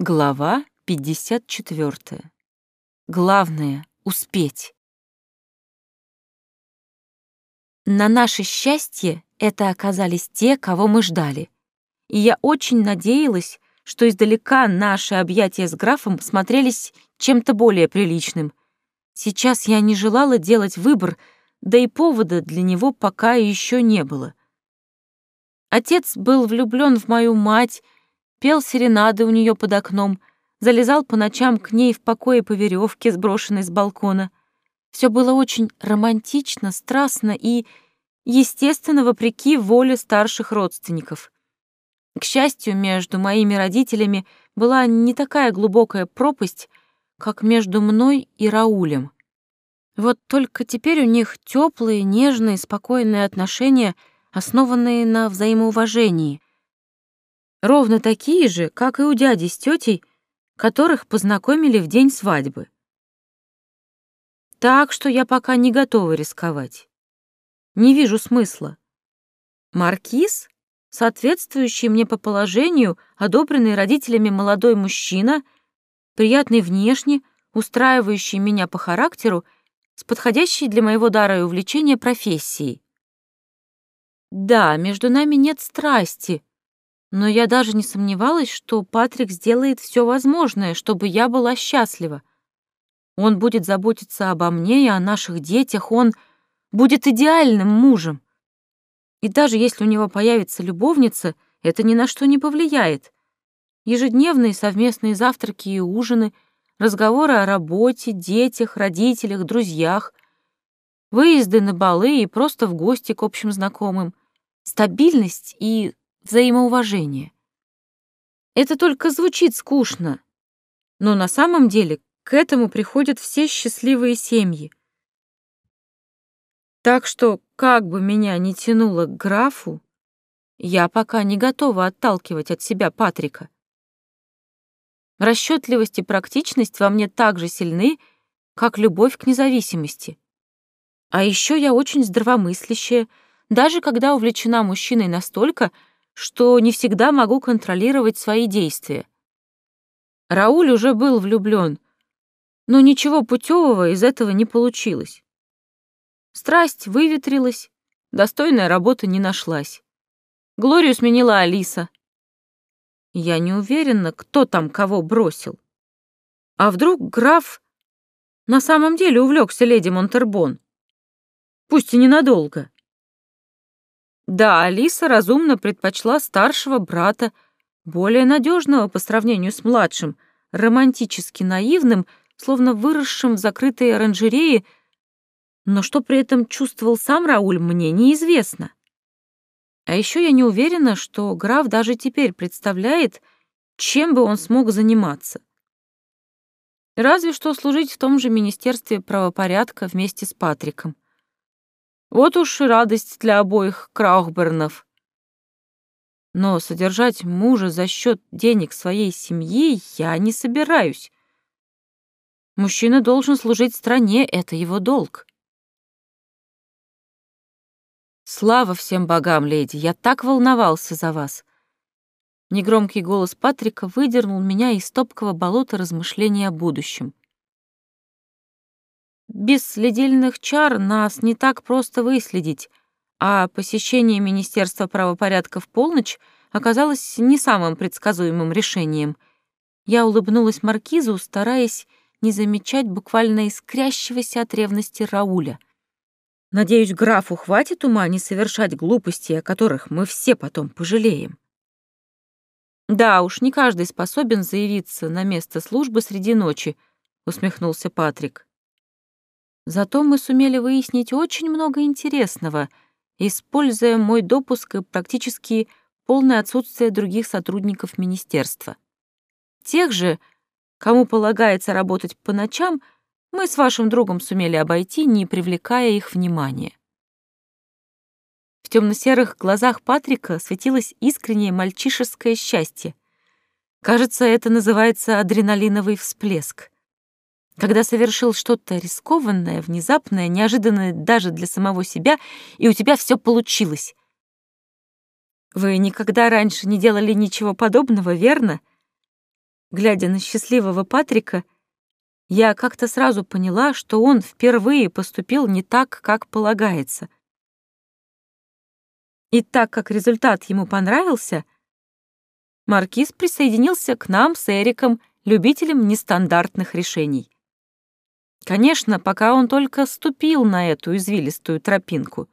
Глава 54. Главное — успеть. На наше счастье это оказались те, кого мы ждали. И я очень надеялась, что издалека наши объятия с графом смотрелись чем-то более приличным. Сейчас я не желала делать выбор, да и повода для него пока еще не было. Отец был влюблен в мою мать, пел серенады у нее под окном, залезал по ночам к ней в покое по веревке, сброшенной с балкона. Все было очень романтично, страстно и, естественно, вопреки воле старших родственников. К счастью, между моими родителями была не такая глубокая пропасть, как между мной и Раулем. Вот только теперь у них теплые, нежные, спокойные отношения, основанные на взаимоуважении — Ровно такие же, как и у дяди с тетей, которых познакомили в день свадьбы. Так что я пока не готова рисковать. Не вижу смысла. Маркиз, соответствующий мне по положению, одобренный родителями молодой мужчина, приятный внешне, устраивающий меня по характеру, с подходящей для моего дара и увлечения профессией. Да, между нами нет страсти, но я даже не сомневалась, что Патрик сделает все возможное, чтобы я была счастлива. Он будет заботиться обо мне и о наших детях, он будет идеальным мужем. И даже если у него появится любовница, это ни на что не повлияет. Ежедневные совместные завтраки и ужины, разговоры о работе, детях, родителях, друзьях, выезды на балы и просто в гости к общим знакомым, стабильность и взаимоуважение. Это только звучит скучно, но на самом деле к этому приходят все счастливые семьи. Так что, как бы меня ни тянуло к графу, я пока не готова отталкивать от себя Патрика. Расчетливость и практичность во мне так же сильны, как любовь к независимости. А еще я очень здравомыслящая, даже когда увлечена мужчиной настолько, что не всегда могу контролировать свои действия. Рауль уже был влюблён, но ничего путевого из этого не получилось. Страсть выветрилась, достойная работа не нашлась. Глорию сменила Алиса. Я не уверена, кто там кого бросил. А вдруг граф на самом деле увлекся леди Монтербон? Пусть и ненадолго. Да, Алиса разумно предпочла старшего брата, более надежного по сравнению с младшим, романтически наивным, словно выросшим в закрытой оранжерее, но что при этом чувствовал сам Рауль, мне неизвестно. А еще я не уверена, что граф даже теперь представляет, чем бы он смог заниматься. Разве что служить в том же Министерстве правопорядка вместе с Патриком. Вот уж радость для обоих Краухбернов. Но содержать мужа за счет денег своей семьи я не собираюсь. Мужчина должен служить стране, это его долг. Слава всем богам, леди, я так волновался за вас. Негромкий голос Патрика выдернул меня из топкого болота размышлений о будущем. Без следильных чар нас не так просто выследить, а посещение Министерства правопорядка в полночь оказалось не самым предсказуемым решением. Я улыбнулась маркизу, стараясь не замечать буквально искрящегося от ревности Рауля. Надеюсь, графу хватит ума не совершать глупости, о которых мы все потом пожалеем. Да уж, не каждый способен заявиться на место службы среди ночи, усмехнулся Патрик. Зато мы сумели выяснить очень много интересного, используя мой допуск и практически полное отсутствие других сотрудников министерства. Тех же, кому полагается работать по ночам, мы с вашим другом сумели обойти, не привлекая их внимания. В темно-серых глазах Патрика светилось искреннее мальчишеское счастье. Кажется, это называется адреналиновый всплеск когда совершил что-то рискованное, внезапное, неожиданное даже для самого себя, и у тебя все получилось. Вы никогда раньше не делали ничего подобного, верно? Глядя на счастливого Патрика, я как-то сразу поняла, что он впервые поступил не так, как полагается. И так как результат ему понравился, Маркиз присоединился к нам с Эриком, любителем нестандартных решений. Конечно, пока он только ступил на эту извилистую тропинку.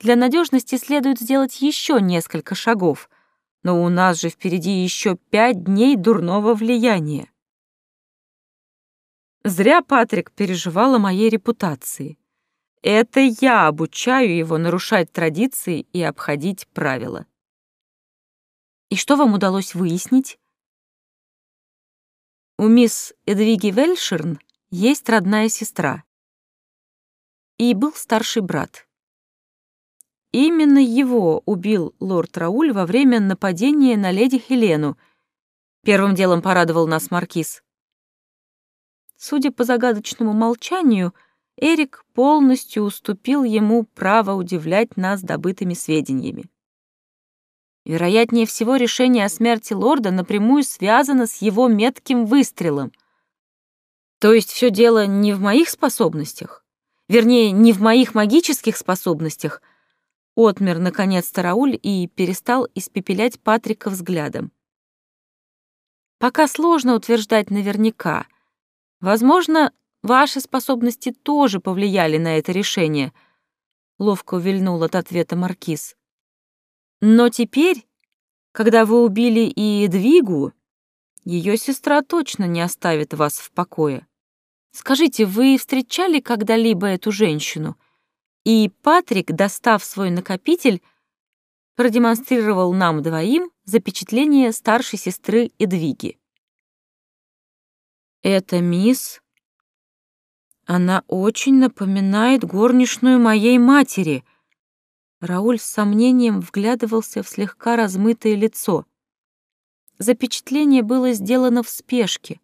Для надежности следует сделать еще несколько шагов, но у нас же впереди еще пять дней дурного влияния. Зря Патрик переживал о моей репутации. Это я обучаю его нарушать традиции и обходить правила. И что вам удалось выяснить? У мисс Эдвиги Вельшерн есть родная сестра. И был старший брат. Именно его убил лорд Рауль во время нападения на леди Хелену. Первым делом порадовал нас маркиз. Судя по загадочному молчанию, Эрик полностью уступил ему право удивлять нас добытыми сведениями. Вероятнее всего, решение о смерти лорда напрямую связано с его метким выстрелом. То есть все дело не в моих способностях? Вернее, не в моих магических способностях? Отмер, наконец-то, Рауль и перестал испепелять Патрика взглядом. Пока сложно утверждать наверняка — Возможно, ваши способности тоже повлияли на это решение, ловко увильнул от ответа маркиз. Но теперь, когда вы убили и Двигу, ее сестра точно не оставит вас в покое. Скажите, вы встречали когда-либо эту женщину? И Патрик, достав свой накопитель, продемонстрировал нам двоим запечатление старшей сестры Эдвиги. «Это мисс...» «Она очень напоминает горничную моей матери», Рауль с сомнением вглядывался в слегка размытое лицо. Запечатление было сделано в спешке.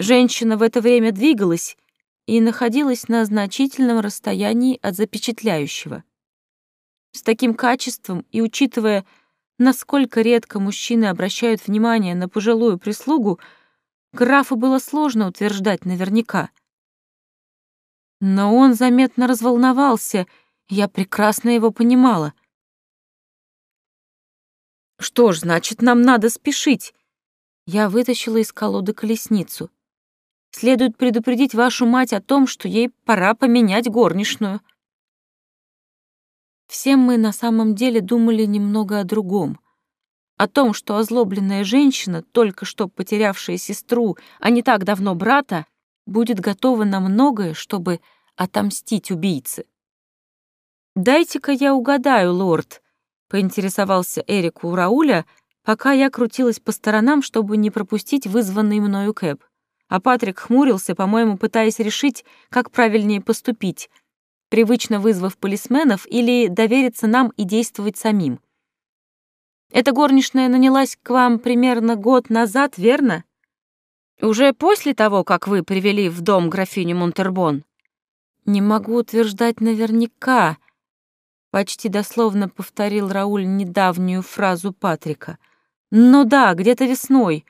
Женщина в это время двигалась и находилась на значительном расстоянии от запечатляющего. С таким качеством и учитывая, насколько редко мужчины обращают внимание на пожилую прислугу, Графу было сложно утверждать наверняка. Но он заметно разволновался, я прекрасно его понимала. «Что ж, значит, нам надо спешить». Я вытащила из колоды колесницу. «Следует предупредить вашу мать о том, что ей пора поменять горничную». Все мы на самом деле думали немного о другом — о том, что озлобленная женщина, только что потерявшая сестру, а не так давно брата, будет готова на многое, чтобы отомстить убийце. «Дайте-ка я угадаю, лорд», — поинтересовался Эрик у Рауля, пока я крутилась по сторонам, чтобы не пропустить вызванный мною кэп. А Патрик хмурился, по-моему, пытаясь решить, как правильнее поступить, привычно вызвав полисменов или довериться нам и действовать самим. Эта горничная нанялась к вам примерно год назад, верно? Уже после того, как вы привели в дом графиню Монтербон? Не могу утверждать наверняка, почти дословно повторил Рауль недавнюю фразу Патрика. Но да, где-то весной.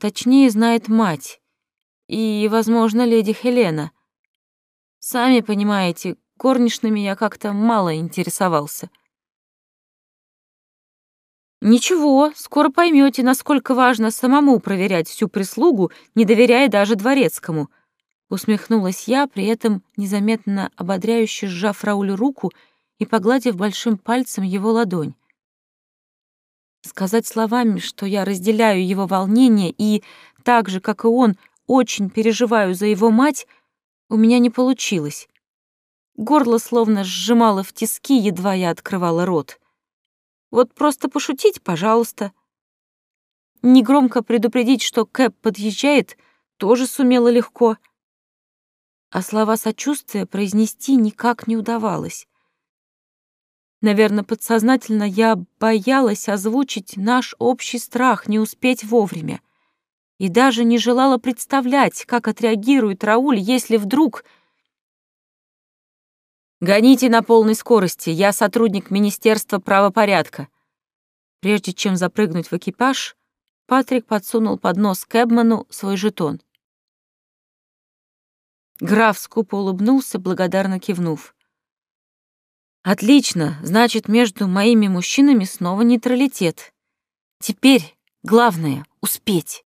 Точнее, знает мать. И, возможно, леди Хелена. Сами понимаете, горничными я как-то мало интересовался. Ничего, скоро поймете, насколько важно самому проверять всю прислугу, не доверяя даже дворецкому. Усмехнулась я, при этом незаметно ободряюще сжав Раулю руку и погладив большим пальцем его ладонь. Сказать словами, что я разделяю его волнение и, так же, как и он, очень переживаю за его мать, у меня не получилось. Горло словно сжимало в тиски, едва я открывала рот. Вот просто пошутить, пожалуйста. Негромко предупредить, что Кэп подъезжает, тоже сумела легко. А слова сочувствия произнести никак не удавалось. Наверное, подсознательно я боялась озвучить наш общий страх не успеть вовремя и даже не желала представлять, как отреагирует Рауль, если вдруг... «Гоните на полной скорости, я сотрудник Министерства правопорядка». Прежде чем запрыгнуть в экипаж, Патрик подсунул под нос Кэбману свой жетон. Граф скупо улыбнулся, благодарно кивнув. «Отлично, значит, между моими мужчинами снова нейтралитет. Теперь главное — успеть».